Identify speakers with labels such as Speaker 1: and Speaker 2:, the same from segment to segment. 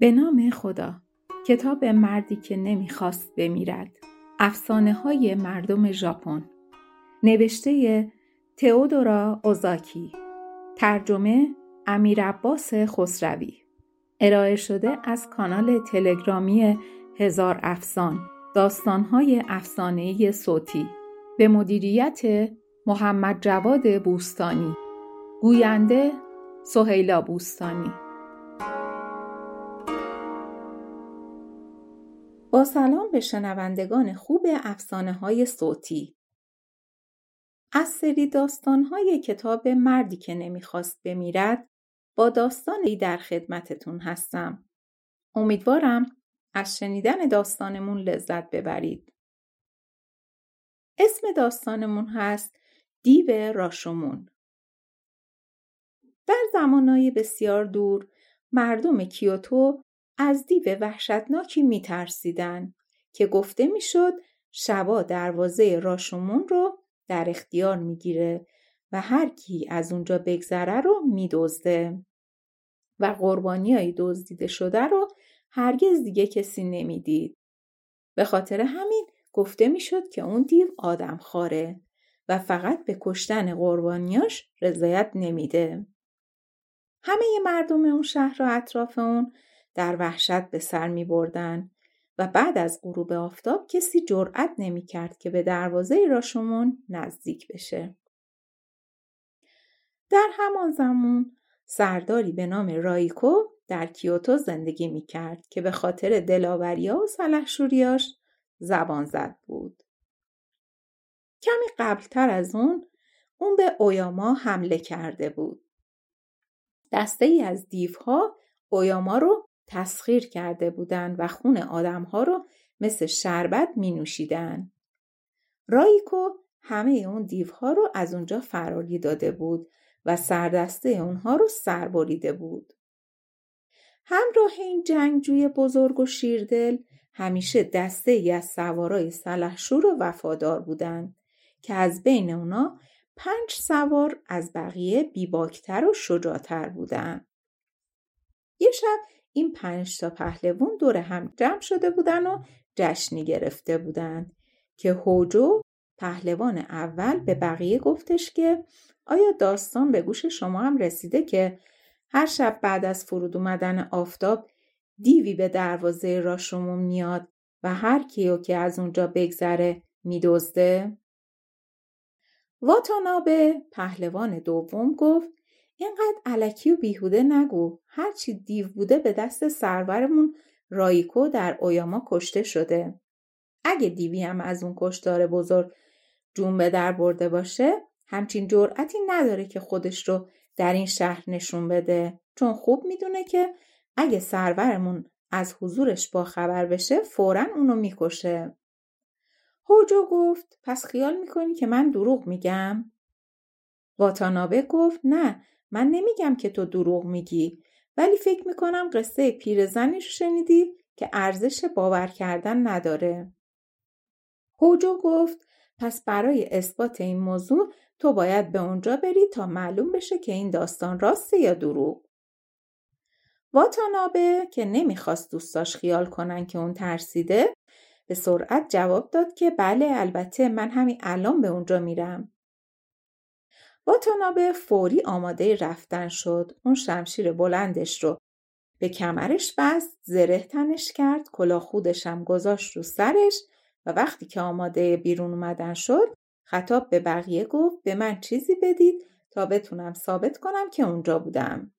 Speaker 1: به نام خدا. کتاب مردی که نمی‌خواست بمیرد. افسانه های مردم ژاپن. نوشته تئودورا اوزاکی. ترجمه امیر عباس خسروی. ارائه شده از کانال تلگرامی هزار افسان. داستانهای افسانه‌ای صوتی. به مدیریت محمد جواد بوستانی. گوینده سهیلا بوستانی. با سلام به شنوندگان خوب افسانه های صوتی از سری داستان های کتاب مردی که نمی‌خواست بمیرد با داستانی در خدمتتون هستم. امیدوارم از شنیدن داستانمون لذت ببرید. اسم داستانمون هست دیو راشمون. در زمانهای بسیار دور مردم کیوتو از دیو وحشتناکی میترسیدن که گفته می‌شد شبا دروازه راشمون رو در اختیار می‌گیره و هر کی از اونجا بگذره رو میدزده و قربانی های دزدیده شده رو هرگز دیگه کسی نمی‌دید. به خاطر همین گفته می‌شد که اون دیو آدم خاره و فقط به کشتن قربانیاش رضایت نمیده. همه مردم اون شهر و اطراف اون در وحشت به سر می بردن و بعد از غروب آفتاب کسی جرأت نمی کرد که به دروازه راشمون نزدیک بشه. در همان زمان سرداری به نام رایکو در کیوتو زندگی می کرد که به خاطر دلاوریا و سلحشوریاش زبان زد بود. کمی قبلتر از اون اون به اویاما حمله کرده بود. دسته ای از دیوها اویاما رو تسخیر کرده بودند و خون آدمها رو مثل شربت می نوشیدن. رایکو همه اون دیوها رو از اونجا فراری داده بود و سردسته اونها رو سربریده بود. همراه این جنگجوی بزرگ و شیردل همیشه دسته ای از سوارای سلحشور و وفادار بودند که از بین اونا پنج سوار از بقیه بیباکتر و شجاعتر بودند. یه شب این پنج تا پهلوون دور هم جمع شده بودن و جشنی گرفته بودن که هوجو پهلوان اول به بقیه گفتش که آیا داستان به گوش شما هم رسیده که هر شب بعد از فرود اومدن آفتاب دیوی به دروازه راشمون میاد و هر کیو که از اونجا بگذره میدزده؟ واتانابه پهلوان دوم گفت اینقدر علکی و بیهوده نگو. هرچی دیو بوده به دست سرورمون رایکو در اویاما کشته شده. اگه دیوی هم از اون کشتار بزرگ جون به در برده باشه همچین جرأتی نداره که خودش رو در این شهر نشون بده. چون خوب می‌دونه که اگه سرورمون از حضورش با خبر بشه فورا اونو می‌کشه. هوجو گفت پس خیال می‌کنی که من دروغ میگم؟ واتانابه گفت نه من نمیگم که تو دروغ میگی ولی فکر می‌کنم قصه پیرزنی شنیدی که ارزش باور کردن نداره. هوجو گفت پس برای اثبات این موضوع تو باید به اونجا بری تا معلوم بشه که این داستان راسته یا دروغ. واتانابه که نمی‌خواست دوستاش خیال کنن که اون ترسیده به سرعت جواب داد که بله البته من همین الان به اونجا میرم. واتانابه فوری آماده رفتن شد. اون شمشیر بلندش رو به کمرش بست، زره تنش کرد، کلاه خودشم گذاشت رو سرش و وقتی که آماده بیرون اومدن شد خطاب به بقیه گفت به من چیزی بدید تا بتونم ثابت کنم که اونجا بودم.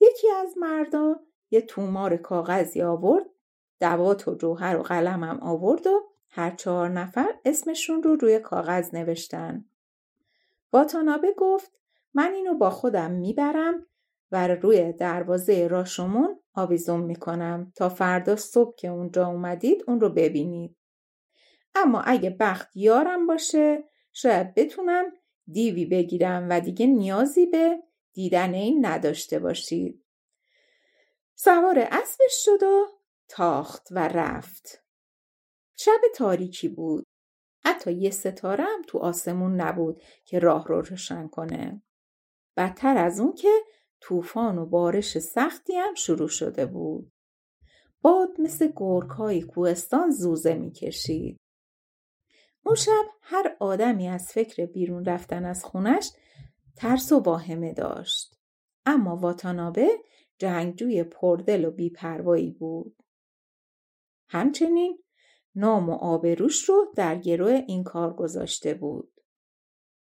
Speaker 1: یکی از مردا یه تومار کاغذی آورد دوات و جوهر و قلمم آورد و هر چهار نفر اسمشون رو روی کاغذ نوشتن. واتانابه گفت من اینو با خودم می‌برم و روی دروازه راشمون آویزون می‌کنم تا فردا صبح که اونجا اومدید اون رو ببینید. اما اگه بخت یارم باشه شاید بتونم دیوی بگیرم و دیگه نیازی به دیدن این نداشته باشید. سوار اسبش شد و تاخت و رفت. شب تاریکی بود. حتی یه ستاره هم تو آسمون نبود که راه رو روشن کنه. بدتر از اون که طوفان و بارش سختی هم شروع شده بود. باد مثل گرگهای کوهستان زوزه می‌کشید. اون شب هر آدمی از فکر بیرون رفتن از خونش ترس و واهمه داشت. اما واتانابه جنگجوی پردل و بیپروایی بود. همچنین نام و آبروش رو در گروه این کار گذاشته بود.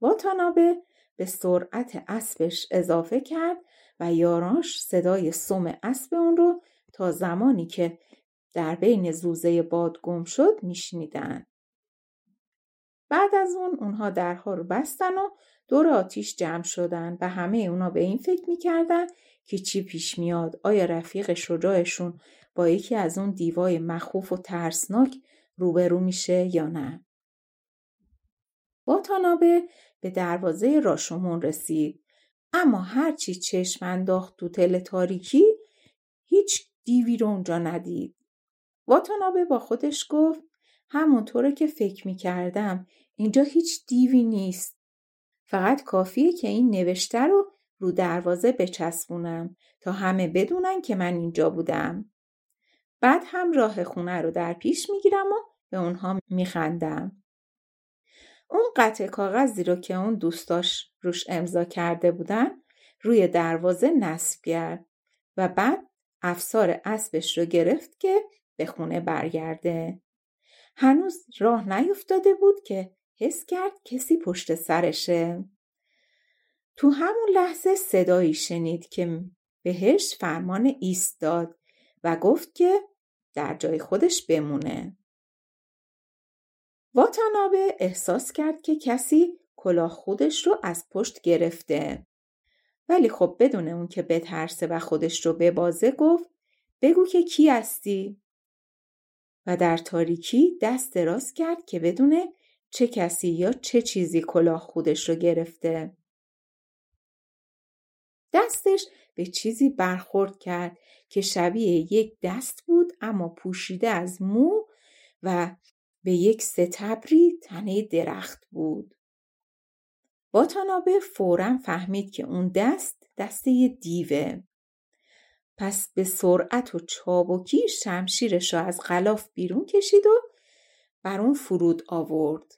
Speaker 1: واتانابه به سرعت اسبش اضافه کرد و یاراش صدای سم اسب اون رو تا زمانی که در بین زوزه باد گم شد میشنیدن. بعد از اون اونها درها رو بستن و دور آتیش جمع شدن و همه اونا به این فکر می‌کردن که چی پیش میاد آیا رفیق شجاعشون با یکی از اون دیوای مخوف و ترسناک روبرو میشه یا نه. تانابه به دروازه راشمون رسید. اما هرچی چشم انداخت تو تل تاریکی هیچ دیوی رو اونجا ندید. واتانابه با خودش گفت همونطوره که فکر می‌کردم اینجا هیچ دیوی نیست. فقط کافیه که این نوشته رو رو دروازه بچسبونم تا همه بدونن که من اینجا بودم. بعد هم راه خونه رو در پیش می‌گیرم و به اونها میخندم. اون قطع کاغذی رو که اون دوستاش روش امضا کرده بودن روی دروازه نصب کرد و بعد افسار اسبش رو گرفت که به خونه برگرده. هنوز راه نیفتاده بود که حس کرد کسی پشت سرشه. تو همون لحظه صدایی شنید که بهش فرمان ایستاد و گفت که در جای خودش بمونه. واتانابه احساس کرد که کسی کلاه خودش رو از پشت گرفته. ولی خب بدون اون که بترسه و خودش رو ببازه گفت بگو که کی هستی؟ و در تاریکی دست دراز کرد که بدونه چه کسی یا چه چیزی کلاه خودش رو گرفته. دستش به چیزی برخورد کرد که شبیه یک دست بود اما پوشیده از مو و به یک ستبری تنه درخت بود. باتانابه فورا فهمید که اون دست دسته دیوه. پس به سرعت و چابکی شمشیرش را از غلاف بیرون کشید و بر اون فرود آورد.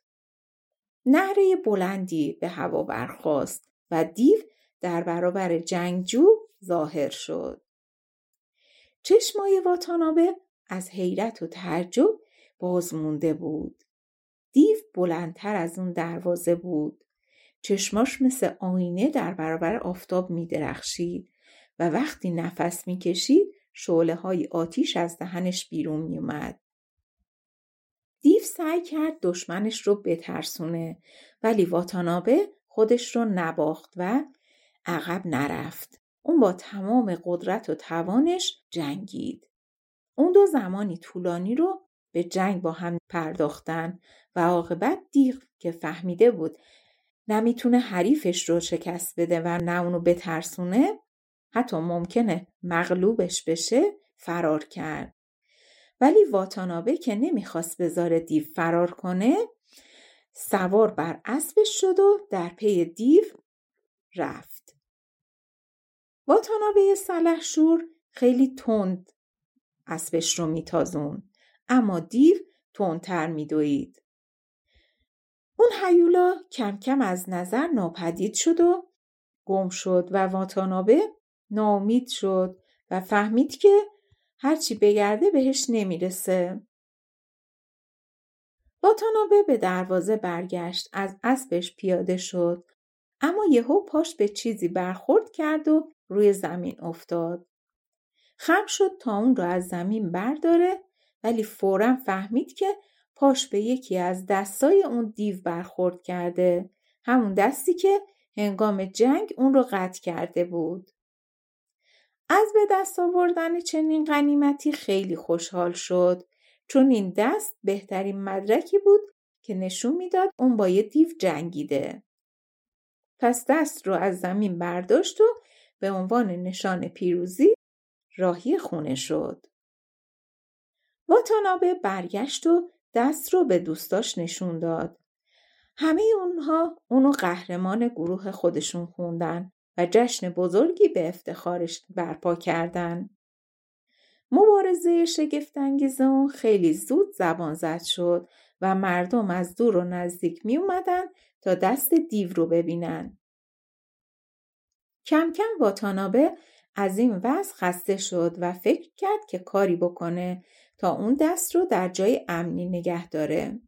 Speaker 1: نهره بلندی به هوا برخاست و دیو در برابر جنگجو ظاهر شد. چشمای واتانابه از حیرت و تعجب باز مونده بود. دیو بلندتر از اون دروازه بود. چشماش مثل آینه در برابر آفتاب می درخشید و وقتی نفس می کشید شعله های آتیش از دهنش بیرون می اومد. دیو سعی کرد دشمنش رو بترسونه ولی واتانابه خودش رو نباخت و عقب نرفت. اون با تمام قدرت و توانش جنگید. اون دو زمانی طولانی رو به جنگ با هم پرداختن و عاقبت دیغ که فهمیده بود نمی‌تونه حریفش رو شکست بده و نه اونو بترسونه حتی ممکنه مغلوبش بشه فرار کرد. ولی واتانابه که نمی‌خواست بذاره دیو فرار کنه سوار بر اسبش شد و در پی دیو رفت. واتانابه سلحشور خیلی تند اسبش رو میتازون اما دیو تندتر میدوید. اون هیولا کم کم از نظر ناپدید شد و گم شد و واتانابه ناامید شد و فهمید که هرچی بگرده بهش نمی‌رسه. واتانابه به دروازه برگشت از اسبش پیاده شد اما یهو پاش به چیزی برخورد کرد و روی زمین افتاد. خم شد تا اون رو از زمین برداره ولی فورا فهمید که پاش به یکی از دستای اون دیو برخورد کرده همون دستی که هنگام جنگ اون رو قطع کرده بود. از به دست آوردن چنین غنیمتی خیلی خوشحال شد چون این دست بهترین مدرکی بود که نشون می‌داد اون با یه دیو جنگیده. پس دست رو از زمین برداشت و به عنوان نشان پیروزی راهی خونه شد. واتانابه برگشت و دست رو به دوستاش نشون داد. همه اونها اونو قهرمان گروه خودشون خوندن و جشن بزرگی به افتخارش برپا کردن. مبارزه شگفتانگیز اون خیلی زود زبان زد شد و مردم از دور و نزدیک می اومدن تا دست دیو رو ببینن. کم کم واتانابه از این وضع خسته شد و فکر کرد که کاری بکنه تا اون دست رو در جای امنی نگه داره.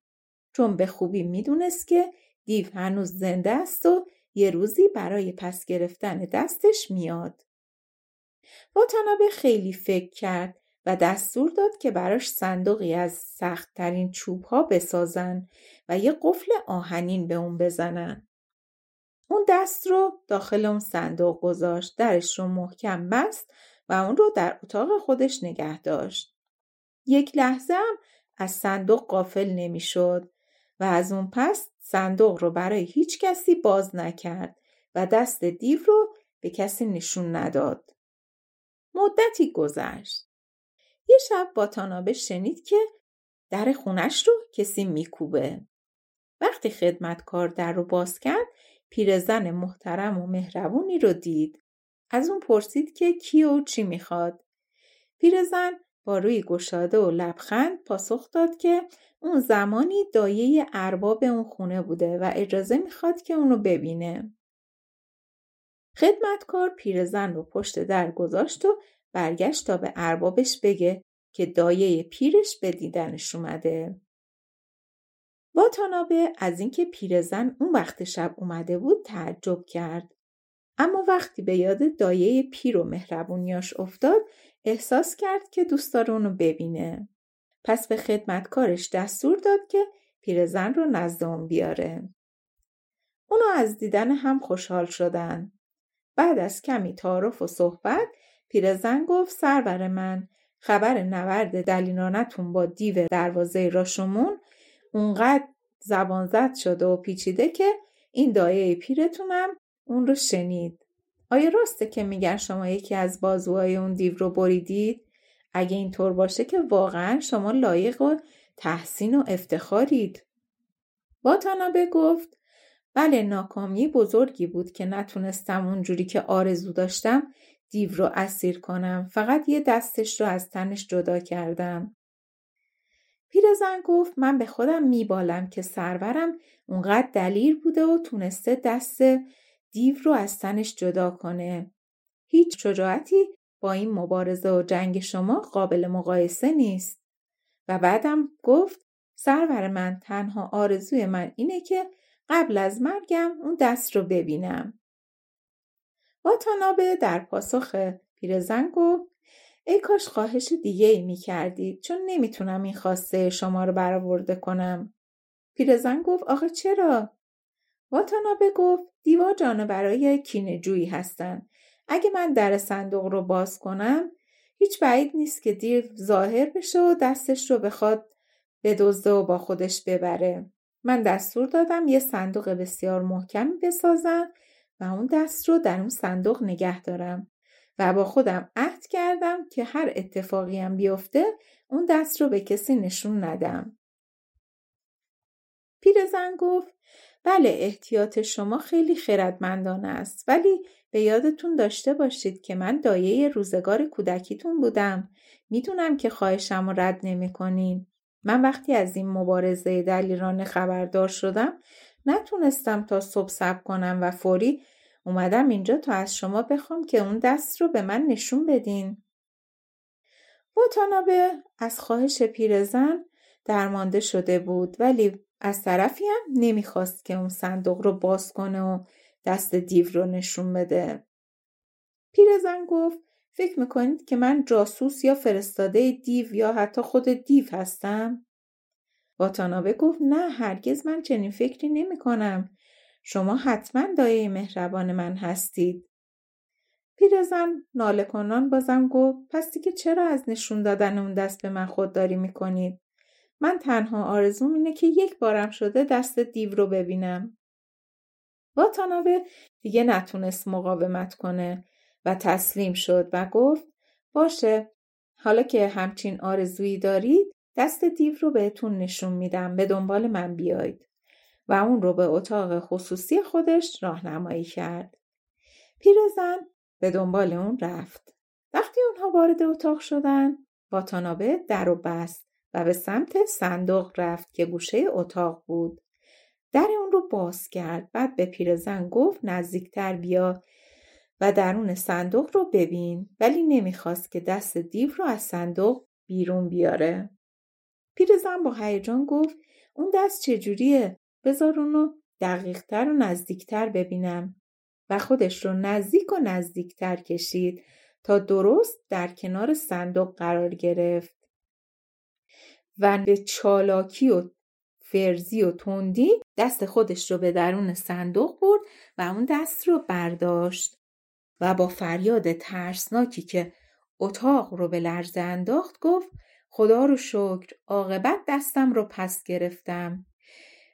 Speaker 1: چون به خوبی می‌دونست که دیو هنوز زنده است و یه روزی برای پس گرفتن دستش میاد. واتانابه خیلی فکر کرد و دستور داد که براش صندوقی از سختترین چوب ها بسازن و یه قفل آهنین به اون بزنن. اون دست رو داخل اون صندوق گذاشت درش رو محکم بست و اون رو در اتاق خودش نگه داشت. یک لحظه هم از صندوق قافل نمی‌شد و از اون پس صندوق رو برای هیچ کسی باز نکرد و دست دیو رو به کسی نشون نداد. مدتی گذشت. یه شب با تانابه شنید که در خونش رو کسی میکوبه. وقتی خدمتکار در رو باز کرد پیرزن محترم و مهربونی رو دید. از اون پرسید که کی و چی می‌خواد. پیرزن با روی گشاده و لبخند پاسخ داد که اون زمانی دایه ارباب اون خونه بوده و اجازه می‌خواد که اونو ببینه. خدمتکار پیرزن رو پشت در گذاشت و برگشت تا به اربابش بگه که دایه پیرش به دیدنش اومده. واتانابه از اینکه پیرزن اون وقت شب اومده بود تعجب کرد. اما وقتی به یاد دایه پیر و مهربونیاش افتاد احساس کرد که دوست داره اونو ببینه. پس به خدمتکارش دستور داد که پیرزن رو نزد اون بیاره. اونو از دیدن هم خوشحال شدن. بعد از کمی تعارف و صحبت پیرزن گفت سرور من خبر نورد دلینانتون با دیو دروازه راشمون اونقدر زبان زد شده و پیچیده که این دایه پیرتونم اون رو شنید. آیا راسته که میگن شما یکی از بازوهای اون دیو رو بریدید؟ اگه اینطور باشه که واقعا شما لایق و تحسین و افتخارید. واتانابه گفت بله ناکامی بزرگی بود که نتونستم اونجوری که آرزو داشتم دیو رو اسیر کنم فقط یه دستش رو از تنش جدا کردم. پیرزن گفت من به خودم میبالم که سرورم اونقدر دلیر بوده و تونسته دست دیو رو از تنش جدا کنه. هیچ شجاعتی با این مبارزه و جنگ شما قابل مقایسه نیست. و بعدم گفت سرور من تنها آرزوی من اینه که قبل از مرگم اون دست رو ببینم. واتانابه در پاسخ پیرزن گفت ای کاش خواهش دیگه ای می کردید چون نمی‌تونم این خواسته شما رو برآورده کنم. پیرزن گفت آخه چرا؟ واتانابه گفت دیوا جانو برای کینه جویی هستن. اگه من در صندوق رو باز کنم هیچ بعید نیست که دیو ظاهر بشه و دستش رو بخواد بدزده و با خودش ببره. من دستور دادم یه صندوق بسیار محکمی بسازم و اون دست رو در اون صندوق نگه دارم و با خودم عهد کردم که هر اتفاقی هم بیفته اون دست رو به کسی نشون ندم. پیرزن گفت بله احتیاط شما خیلی خردمندانه است ولی به یادتون داشته باشید که من دایه روزگار کودکیتون بودم. می‌دونم که خواهشم رو رد نمی کنین. من وقتی از این مبارزه دلیرانه خبردار شدم نتونستم تا صبح صبر کنم و فوری اومدم اینجا تا از شما بخوام که اون دست رو به من نشون بدین. واتانابه از خواهش پیرزن درمانده شده بود ولی از طرفی هم نمی‌خواست که اون صندوق رو باز کنه و دست دیو رو نشون بده. پیرزن گفت فکر می‌کنید که من جاسوس یا فرستاده دیو یا حتی خود دیو هستم؟ واتانابه گفت نه هرگز من چنین فکری نمی کنم. شما حتما دایه مهربان من هستید. پیرزن ناله کنان بازم گفت پس دیگه چرا از نشون دادن اون دست به من خودداری می‌کنید؟ من تنها آرزوم اینه که یک بارم شده دست دیو رو ببینم. واتانابه دیگه نتونست مقاومت کنه و تسلیم شد و گفت باشه حالا که همچین آرزویی دارید دست دیو رو بهتون نشون میدم به دنبال من بیایید و اون رو به اتاق خصوصی خودش راهنمایی کرد. پیرزن به دنبال اون رفت. وقتی اونها وارد اتاق شدن واتانابه در و بست و به سمت صندوق رفت که گوشه اتاق بود. در اون رو باز کرد بعد به پیرزن گفت نزدیکتر بیا و درون صندوق رو ببین ولی نمی‌خواست که دست دیو رو از صندوق بیرون بیاره. پیرزن با هیجان گفت اون دست چجوریه؟ بذار اونو دقیقتر و نزدیکتر ببینم و خودش رو نزدیک و نزدیکتر کشید تا درست در کنار صندوق قرار گرفت. و به چالاکی و فرزی و تندی دست خودش رو به درون صندوق برد و اون دست رو برداشت و با فریاد ترسناکی که اتاق رو به لرزه انداخت گفت خدا رو شکر عاقبت دستم رو پس گرفتم.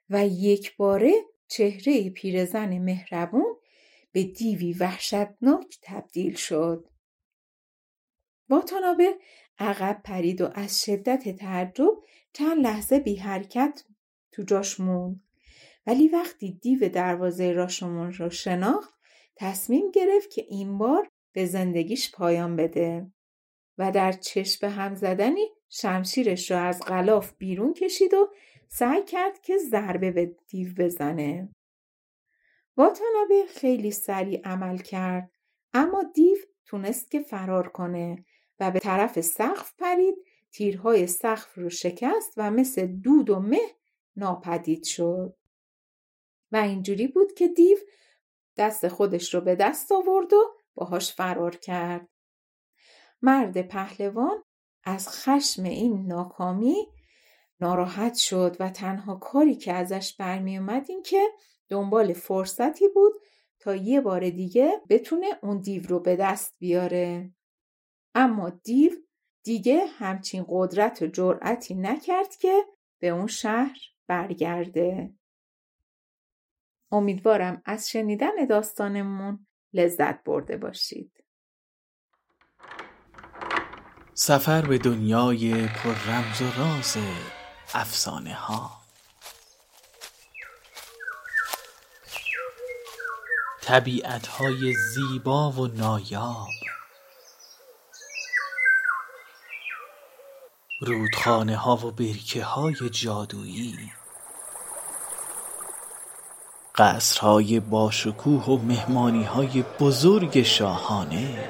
Speaker 1: و یک باره چهره پیرزن مهربون به دیوی وحشتناک تبدیل شد. واتانابه عقب پرید و از شدت تعجب چند لحظه بی حرکت تو جاش موند. ولی وقتی دیو دروازه راشمون رو شناخت تصمیم گرفت که این بار به زندگیش پایان بده و در چشم هم زدنی شمشیرش رو از غلاف بیرون کشید و سعی کرد که ضربه به دیو بزنه. واتانابه خیلی سریع عمل کرد اما دیو تونست که فرار کنه و به طرف سقف پرید تیرهای سقف رو شکست و مثل دود و مه ناپدید شد و اینجوری بود که دیو دست خودش رو به دست آورد و باهاش فرار کرد مرد پهلوان از خشم این ناکامی ناراحت شد و تنها کاری که ازش برمی اومد این که دنبال فرصتی بود تا یه بار دیگه بتونه اون دیو رو به دست بیاره. اما دیو دیگه همچین قدرت و جرأتی نکرد که به اون شهر برگرده. امیدوارم از شنیدن داستانمون لذت برده باشید.
Speaker 2: سفر به دنیای پر رمز و راز افسانه ها. طبیعت های زیبا و نایاب. رودخانه ها و برکه های جادویی. قصرهای باشکوه و مهمانی های بزرگ شاهانه.